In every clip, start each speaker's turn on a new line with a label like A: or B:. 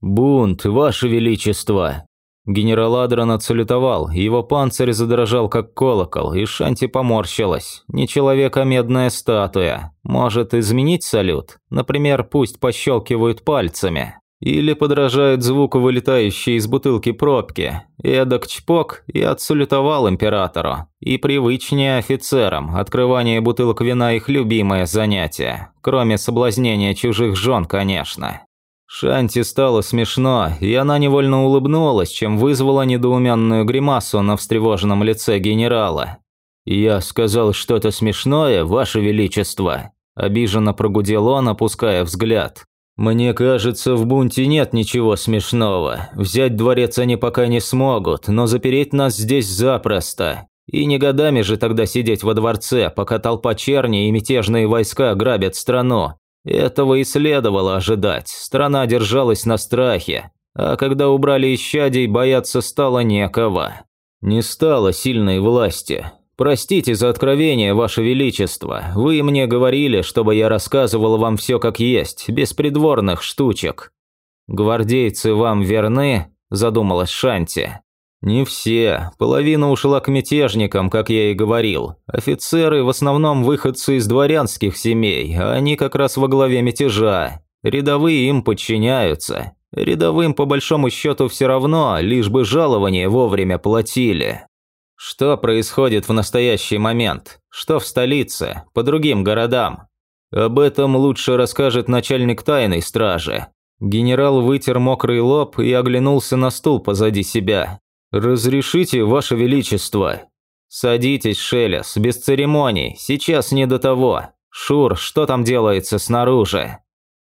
A: «Бунт, ваше величество!» Генерал Адран отсалютовал, его панцирь задрожал как колокол, и Шанти поморщилась. Не человек, а медная статуя. Может изменить салют? Например, пусть пощелкивают пальцами. Или подражает звуку вылетающей из бутылки пробки. Эдак чпок и отсалютовал императору. И привычнее офицерам, открывание бутылок вина их любимое занятие. Кроме соблазнения чужих жен, конечно. Шанти стало смешно, и она невольно улыбнулась, чем вызвала недоуменную гримасу на встревоженном лице генерала. «Я сказал что-то смешное, Ваше Величество», – обиженно прогудел он, опуская взгляд. «Мне кажется, в бунте нет ничего смешного. Взять дворец они пока не смогут, но запереть нас здесь запросто. И не годами же тогда сидеть во дворце, пока толпа черни и мятежные войска грабят страну. Этого и следовало ожидать. Страна держалась на страхе. А когда убрали исчадий, бояться стало некого. Не стало сильной власти. Простите за откровение, Ваше Величество. Вы мне говорили, чтобы я рассказывал вам все как есть, без придворных штучек. Гвардейцы вам верны? Задумалась Шанти. «Не все. Половина ушла к мятежникам, как я и говорил. Офицеры в основном выходцы из дворянских семей, а они как раз во главе мятежа. Рядовые им подчиняются. Рядовым по большому счету все равно, лишь бы жалование вовремя платили». «Что происходит в настоящий момент? Что в столице? По другим городам?» «Об этом лучше расскажет начальник тайной стражи». Генерал вытер мокрый лоб и оглянулся на стул позади себя. «Разрешите, Ваше Величество?» «Садитесь, Шелес, без церемоний, сейчас не до того. Шур, что там делается снаружи?»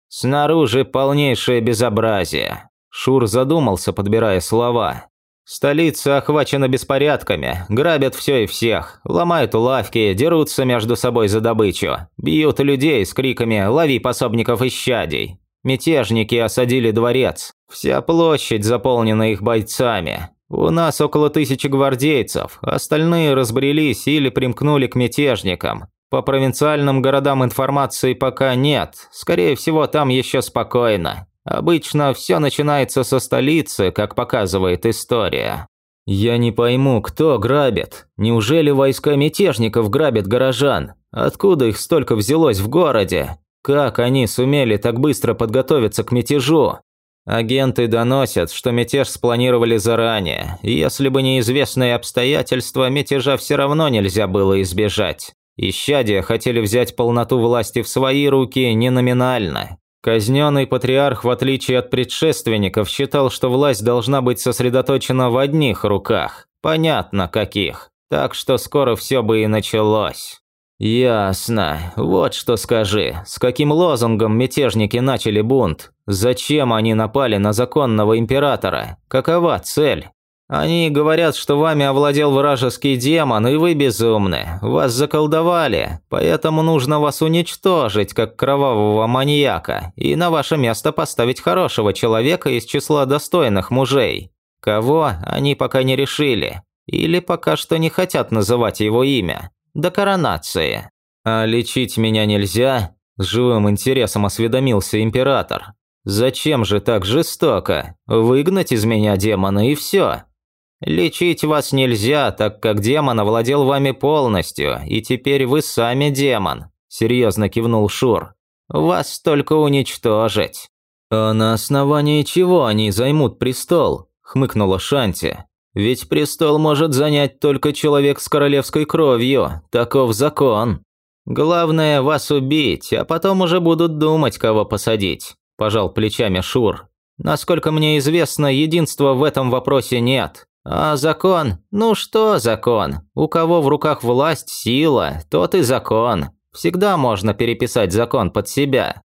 A: «Снаружи полнейшее безобразие», – Шур задумался, подбирая слова. «Столица охвачена беспорядками, грабят все и всех, ломают лавки, дерутся между собой за добычу, бьют людей с криками «Лови пособников и щадей!» Мятежники осадили дворец, вся площадь заполнена их бойцами, у нас около тысячи гвардейцев, остальные разбрелись или примкнули к мятежникам. По провинциальным городам информации пока нет, скорее всего там еще спокойно. Обычно все начинается со столицы, как показывает история. Я не пойму, кто грабит. Неужели войска мятежников грабят горожан? Откуда их столько взялось в городе? Как они сумели так быстро подготовиться к мятежу? Агенты доносят, что мятеж спланировали заранее, если бы неизвестные обстоятельства, мятежа все равно нельзя было избежать. Ищадия хотели взять полноту власти в свои руки не номинально. Казненный патриарх, в отличие от предшественников, считал, что власть должна быть сосредоточена в одних руках. Понятно, каких. Так что скоро все бы и началось. «Ясно. Вот что скажи. С каким лозунгом мятежники начали бунт? Зачем они напали на законного императора? Какова цель?» «Они говорят, что вами овладел вражеский демон, и вы безумны. Вас заколдовали, поэтому нужно вас уничтожить, как кровавого маньяка, и на ваше место поставить хорошего человека из числа достойных мужей. Кого, они пока не решили. Или пока что не хотят называть его имя до коронации. А лечить меня нельзя? С живым интересом осведомился император. Зачем же так жестоко? Выгнать из меня демона и все. Лечить вас нельзя, так как демон овладел вами полностью, и теперь вы сами демон, серьезно кивнул Шур. Вас только уничтожить. А на основании чего они займут престол? хмыкнула Шанти. Ведь престол может занять только человек с королевской кровью, таков закон. Главное вас убить, а потом уже будут думать, кого посадить», – пожал плечами Шур. «Насколько мне известно, единства в этом вопросе нет. А закон? Ну что закон? У кого в руках власть, сила, тот и закон. Всегда можно переписать закон под себя».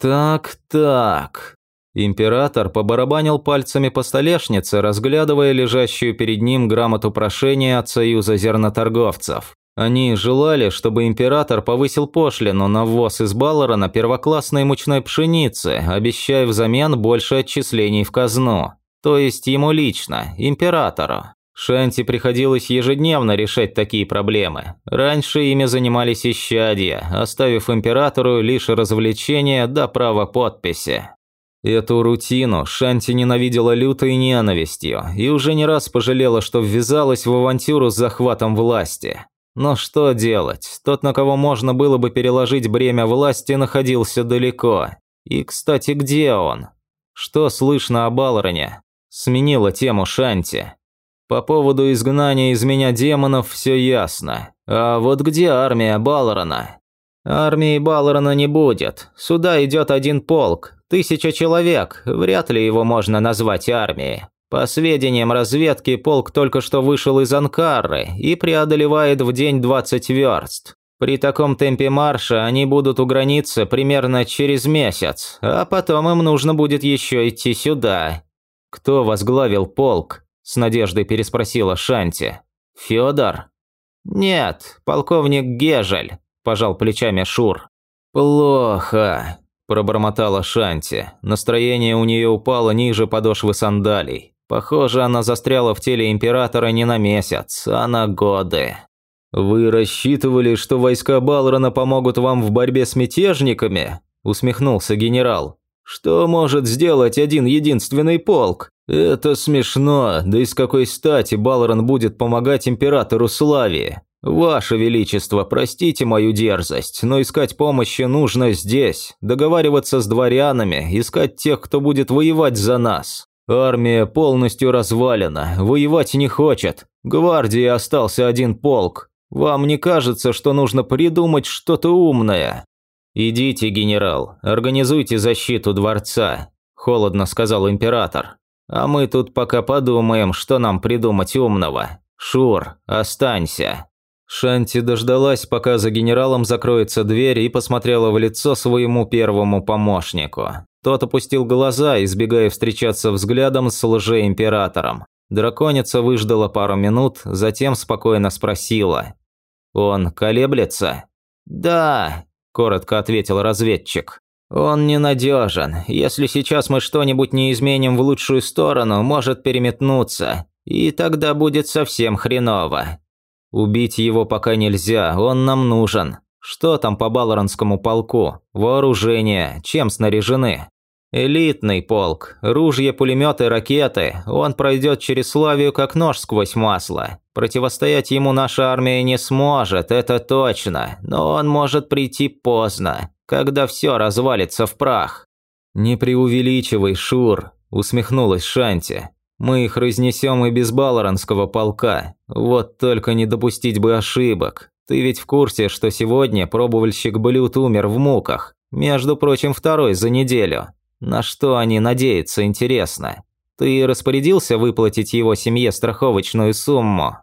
A: «Так-так», Император побарабанил пальцами по столешнице, разглядывая лежащую перед ним грамоту прошения от Союза зерноторговцев. Они желали, чтобы император повысил пошлину на ввоз из Балларона первоклассной мучной пшеницы, обещая взамен больше отчислений в казну. То есть ему лично, императору. Шанти приходилось ежедневно решать такие проблемы. Раньше ими занимались исчадья, оставив императору лишь развлечения до права подписи. Эту рутину Шанти ненавидела лютой ненавистью и уже не раз пожалела, что ввязалась в авантюру с захватом власти. Но что делать? Тот, на кого можно было бы переложить бремя власти, находился далеко. И, кстати, где он? Что слышно о Балроне? Сменила тему Шанти. По поводу изгнания из меня демонов все ясно. А вот где армия Балрона? Армии Балрона не будет. Сюда идет один полк, тысяча человек. Вряд ли его можно назвать армией. По сведениям разведки, полк только что вышел из Анкары и преодолевает в день 20 верст. При таком темпе марша они будут у границы примерно через месяц, а потом им нужно будет еще идти сюда. Кто возглавил полк? С надеждой переспросила Шанти. Федор? Нет, полковник Гежель, пожал плечами Шур. Плохо, пробормотала Шанти. Настроение у нее упало ниже подошвы сандалий. Похоже, она застряла в теле императора не на месяц, а на годы. «Вы рассчитывали, что войска Балрона помогут вам в борьбе с мятежниками?» – усмехнулся генерал. «Что может сделать один единственный полк? Это смешно, да и с какой стати Балрон будет помогать императору Славии? Ваше Величество, простите мою дерзость, но искать помощи нужно здесь, договариваться с дворянами, искать тех, кто будет воевать за нас. Армия полностью развалена, воевать не хочет. Гвардии остался один полк. Вам не кажется, что нужно придумать что-то умное? Идите, генерал, организуйте защиту дворца, холодно сказал император. А мы тут пока подумаем, что нам придумать умного. Шур, останься. Шанти дождалась, пока за генералом закроется дверь и посмотрела в лицо своему первому помощнику. Тот опустил глаза, избегая встречаться взглядом с лжеимператором. Драконица выждала пару минут, затем спокойно спросила. «Он колеблется?» «Да», – коротко ответил разведчик. «Он ненадежен. Если сейчас мы что-нибудь не изменим в лучшую сторону, может переметнуться. И тогда будет совсем хреново. Убить его пока нельзя, он нам нужен. Что там по Баларонскому полку? Вооружение, чем снаряжены? Элитный полк, ружья, пулеметы, ракеты. Он пройдет через Славию как нож сквозь масло. Противостоять ему наша армия не сможет, это точно. Но он может прийти поздно, когда все развалится в прах. «Не преувеличивай, Шур», – усмехнулась Шанти. Мы их разнесем и без Баларонского полка. Вот только не допустить бы ошибок. Ты ведь в курсе, что сегодня пробовальщик блюд умер в муках. Между прочим, второй за неделю. На что они надеются, интересно? Ты распорядился выплатить его семье страховочную сумму?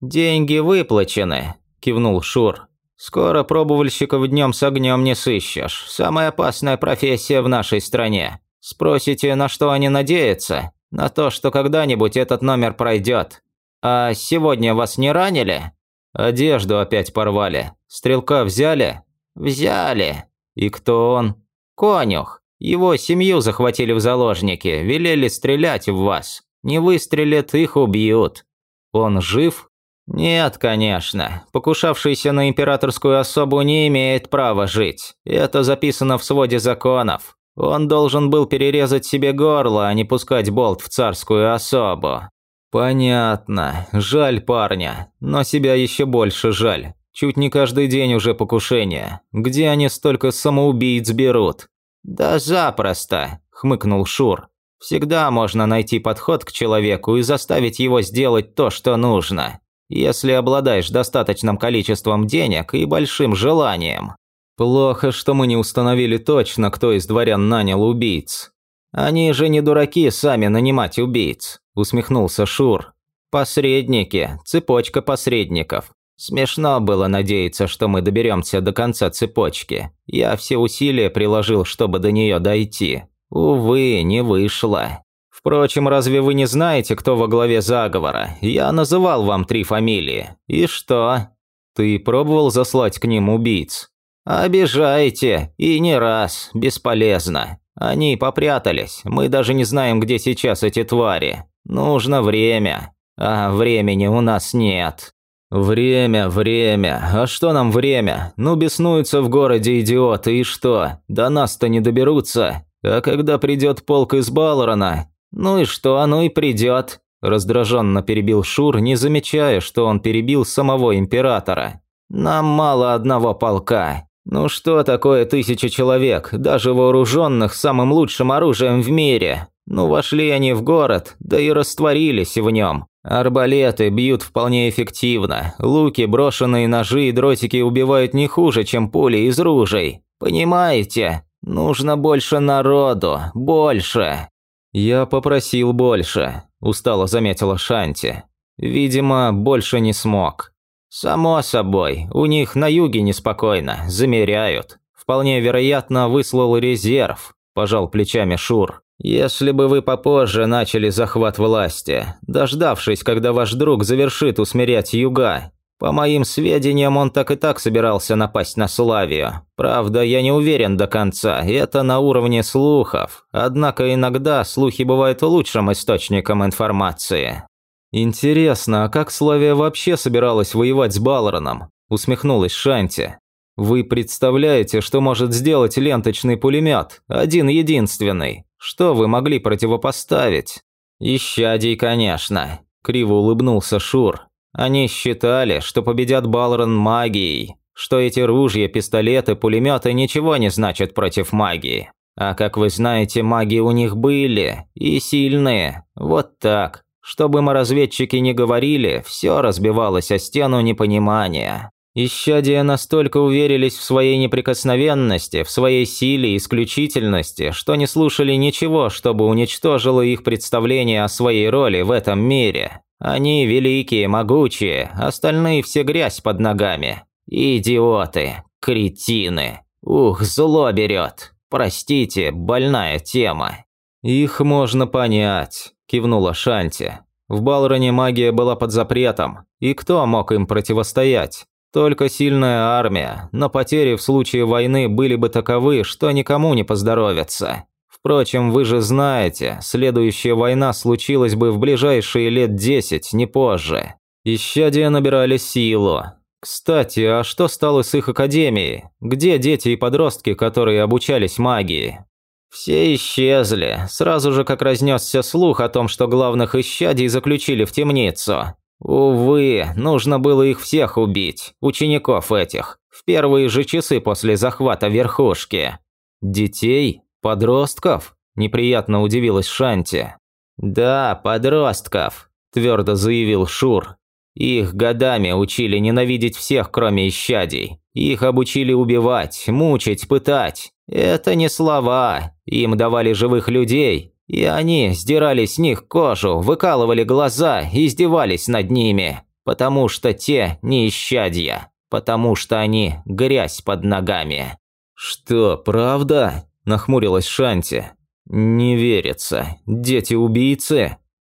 A: Деньги выплачены, кивнул Шур. Скоро пробовальщиков днем с огнем не сыщешь. Самая опасная профессия в нашей стране. Спросите, на что они надеются? На то, что когда-нибудь этот номер пройдет. А сегодня вас не ранили? Одежду опять порвали. Стрелка взяли? Взяли. И кто он? Конюх. Его семью захватили в заложники, велели стрелять в вас. Не выстрелят, их убьют. Он жив? Нет, конечно. Покушавшийся на императорскую особу не имеет права жить. Это записано в своде законов. Он должен был перерезать себе горло, а не пускать болт в царскую особу. Понятно. Жаль парня. Но себя еще больше жаль. Чуть не каждый день уже покушение. Где они столько самоубийц берут? Да запросто, хмыкнул Шур. Всегда можно найти подход к человеку и заставить его сделать то, что нужно. Если обладаешь достаточным количеством денег и большим желанием. Плохо, что мы не установили точно, кто из дворян нанял убийц. Они же не дураки сами нанимать убийц, усмехнулся Шур. Посредники, цепочка посредников. Смешно было надеяться, что мы доберемся до конца цепочки. Я все усилия приложил, чтобы до нее дойти. Увы, не вышло. Впрочем, разве вы не знаете, кто во главе заговора? Я называл вам три фамилии. И что? Ты пробовал заслать к ним убийц? «Обижаете, и не раз, бесполезно. Они попрятались, мы даже не знаем, где сейчас эти твари. Нужно время, а времени у нас нет». «Время, время. А что нам время? Ну, беснуются в городе идиоты, и что? До нас-то не доберутся. А когда придет полк из Балрона? Ну и что, оно и придет. Раздраженно перебил Шур, не замечая, что он перебил самого императора. «Нам мало одного полка. Ну что такое тысяча человек, даже вооруженных самым лучшим оружием в мире? Ну вошли они в город, да и растворились в нем. Арбалеты бьют вполне эффективно, луки, брошенные ножи и дротики убивают не хуже, чем пули из ружей. Понимаете? Нужно больше народу, больше. Я попросил больше, устало заметила Шанти. Видимо, больше не смог. Само собой, у них на юге неспокойно, замеряют. Вполне вероятно, выслал резерв, пожал плечами Шур. Если бы вы попозже начали захват власти, дождавшись, когда ваш друг завершит усмирять юга. По моим сведениям, он так и так собирался напасть на Славию. Правда, я не уверен до конца, это на уровне слухов. Однако иногда слухи бывают лучшим источником информации. «Интересно, а как Славия вообще собиралась воевать с Балроном?» – усмехнулась Шанти. «Вы представляете, что может сделать ленточный пулемет? Один-единственный. Что вы могли противопоставить?» «Ищадий, конечно», – криво улыбнулся Шур. «Они считали, что победят Балрон магией, что эти ружья, пистолеты, пулеметы ничего не значат против магии. А как вы знаете, маги у них были, и сильные. Вот так. Чтобы мы разведчики не говорили, все разбивалось о стену непонимания. Исчадия настолько уверились в своей неприкосновенности, в своей силе и исключительности, что не слушали ничего, чтобы уничтожило их представление о своей роли в этом мире. Они великие, могучие, остальные все грязь под ногами. Идиоты, кретины. Ух, зло берет. Простите, больная тема. Их можно понять, кивнула Шанти. В Балроне магия была под запретом, и кто мог им противостоять? Только сильная армия, но потери в случае войны были бы таковы, что никому не поздоровится. Впрочем, вы же знаете, следующая война случилась бы в ближайшие лет десять, не позже. Исчадия набирали силу. Кстати, а что стало с их академией? Где дети и подростки, которые обучались магии? Все исчезли, сразу же как разнесся слух о том, что главных исчадий заключили в темницу. Увы, нужно было их всех убить, учеников этих, в первые же часы после захвата верхушки. Детей? Подростков? Неприятно удивилась Шанти. Да, подростков, твердо заявил Шур. Их годами учили ненавидеть всех, кроме исчадий. Их обучили убивать, мучить, пытать. Это не слова. Им давали живых людей, и они сдирали с них кожу, выкалывали глаза и издевались над ними, потому что те не исчадья, потому что они грязь под ногами. «Что, правда?» – нахмурилась Шанти. «Не верится. Дети-убийцы?»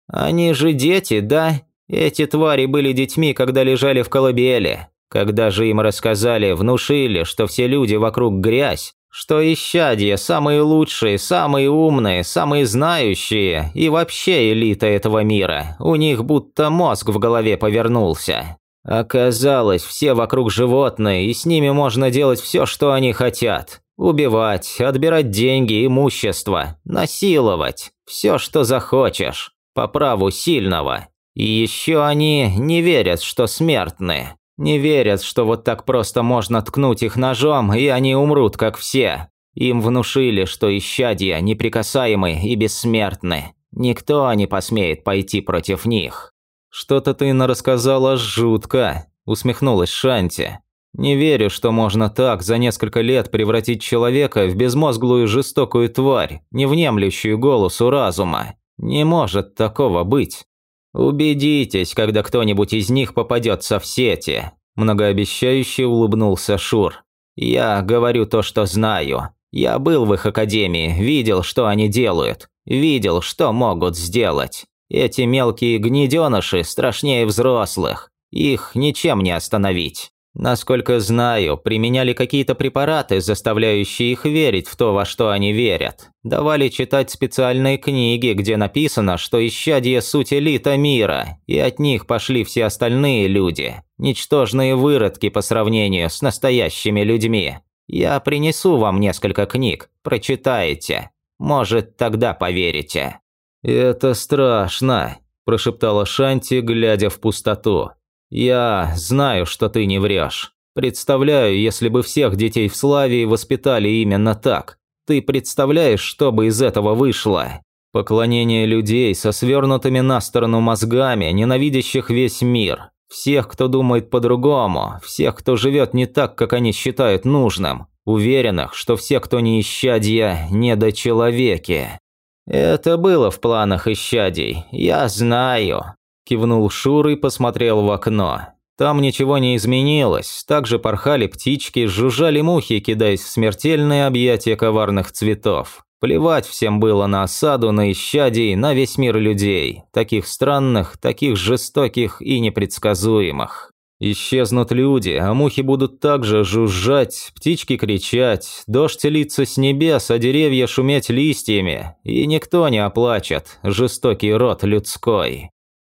A: «Они же дети, да? Эти твари были детьми, когда лежали в колыбели. Когда же им рассказали, внушили, что все люди вокруг грязь, что исчадья самые лучшие, самые умные, самые знающие и вообще элита этого мира. У них будто мозг в голове повернулся. Оказалось, все вокруг животные, и с ними можно делать все, что они хотят. Убивать, отбирать деньги, имущество, насиловать. Все, что захочешь. По праву сильного. И еще они не верят, что смертны. Не верят, что вот так просто можно ткнуть их ножом, и они умрут, как все. Им внушили, что исчадья неприкасаемы и бессмертны. Никто не посмеет пойти против них. «Что-то ты нарассказала жутко», – усмехнулась Шанти. «Не верю, что можно так за несколько лет превратить человека в безмозглую жестокую тварь, не внемлющую голосу разума. Не может такого быть». «Убедитесь, когда кто-нибудь из них попадется в сети», – многообещающе улыбнулся Шур. «Я говорю то, что знаю. Я был в их академии, видел, что они делают, видел, что могут сделать. Эти мелкие гнеденыши страшнее взрослых. Их ничем не остановить. Насколько знаю, применяли какие-то препараты, заставляющие их верить в то, во что они верят. Давали читать специальные книги, где написано, что исчадие суть элита мира, и от них пошли все остальные люди. Ничтожные выродки по сравнению с настоящими людьми. Я принесу вам несколько книг, прочитаете.
B: Может, тогда поверите».
A: «Это страшно», – прошептала Шанти, глядя в пустоту. «Я знаю, что ты не врешь. Представляю, если бы всех детей в Славии воспитали именно так. Ты представляешь, что бы из этого вышло? Поклонение людей со свернутыми на сторону мозгами, ненавидящих весь мир. Всех, кто думает по-другому, всех, кто живет не так, как они считают нужным. Уверенных, что все, кто не исчадья, недочеловеки. «Это было в планах исчадий, я знаю», – кивнул Шур и посмотрел в окно. Там ничего не изменилось, также порхали птички, жужжали мухи, кидаясь в смертельные объятия коварных цветов. Плевать всем было на осаду, на исчадий, на весь мир людей, таких странных, таких жестоких и непредсказуемых. Исчезнут люди, а мухи будут также жужжать, птички кричать, дождь литься с небес, а деревья шуметь листьями, и никто не оплачет, жестокий род людской.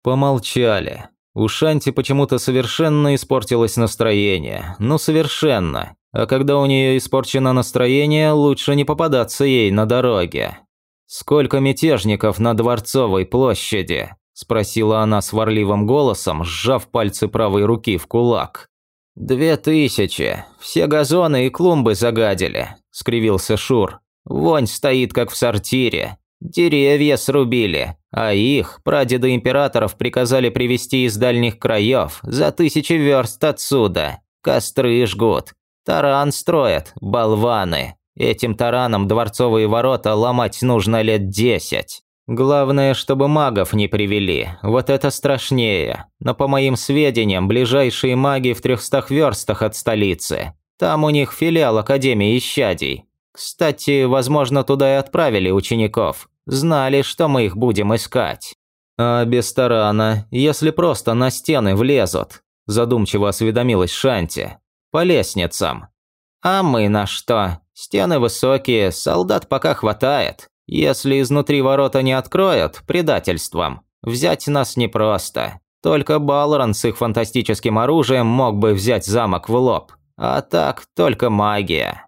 A: Помолчали. У Шанти почему-то совершенно испортилось настроение, ну совершенно. А когда у нее испорчено настроение, лучше не попадаться ей на дороге. Сколько мятежников на Дворцовой площади? – спросила она сварливым голосом, сжав пальцы правой руки в кулак. «Две тысячи. Все газоны и клумбы загадили», – скривился Шур. «Вонь стоит, как в сортире. Деревья срубили, а их прадеды императоров приказали привезти из дальних краев, за тысячи верст отсюда. Костры жгут, таран строят, болваны. Этим тараном дворцовые ворота ломать нужно лет десять. Главное, чтобы магов не привели, вот это страшнее. Но по моим сведениям, ближайшие маги в трехстах верстах от столицы. Там у них филиал Академии Исчадий. Кстати, возможно, туда и отправили учеников. Знали, что мы их будем искать. А без тарана, если просто на стены влезут, задумчиво осведомилась Шанти. По лестницам. А мы на что? Стены высокие, солдат пока хватает. Если изнутри ворота не откроют, предательством, взять нас непросто. Только Балрон с их фантастическим оружием мог бы взять замок в лоб. А так, только магия.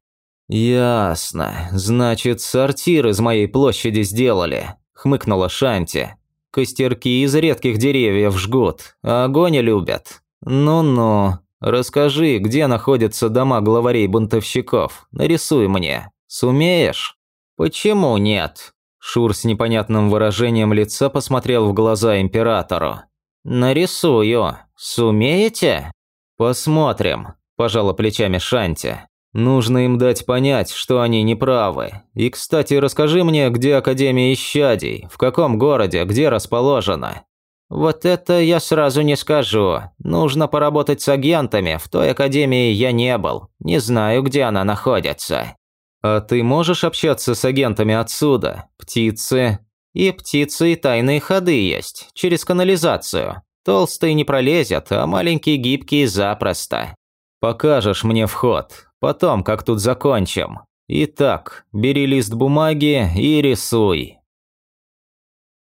A: «Ясно. Значит, сортир из моей площади сделали», – хмыкнула Шанти. «Костерки из редких деревьев жгут, а огонь любят. Ну-ну, расскажи, где находятся дома главарей-бунтовщиков. Нарисуй мне. Сумеешь?» «Почему нет?» Шур с непонятным выражением лица посмотрел в глаза императору. «Нарисую. Сумеете?» «Посмотрим», – пожала плечами Шанти. «Нужно им дать понять, что они неправы. И, кстати, расскажи мне, где Академия Исчадий, в каком городе, где расположена?» «Вот это я сразу не скажу. Нужно поработать с агентами, в той Академии я не был. Не знаю, где она находится». «А ты можешь общаться с агентами отсюда? Птицы?» «И птицы, и тайные ходы есть, через канализацию. Толстые не пролезет, а маленькие гибкие запросто. Покажешь мне вход, потом, как тут закончим. Итак, бери лист бумаги и рисуй».